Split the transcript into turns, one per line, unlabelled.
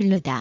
별로다.